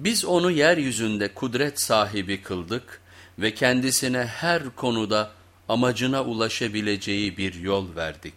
Biz onu yeryüzünde kudret sahibi kıldık ve kendisine her konuda amacına ulaşabileceği bir yol verdik.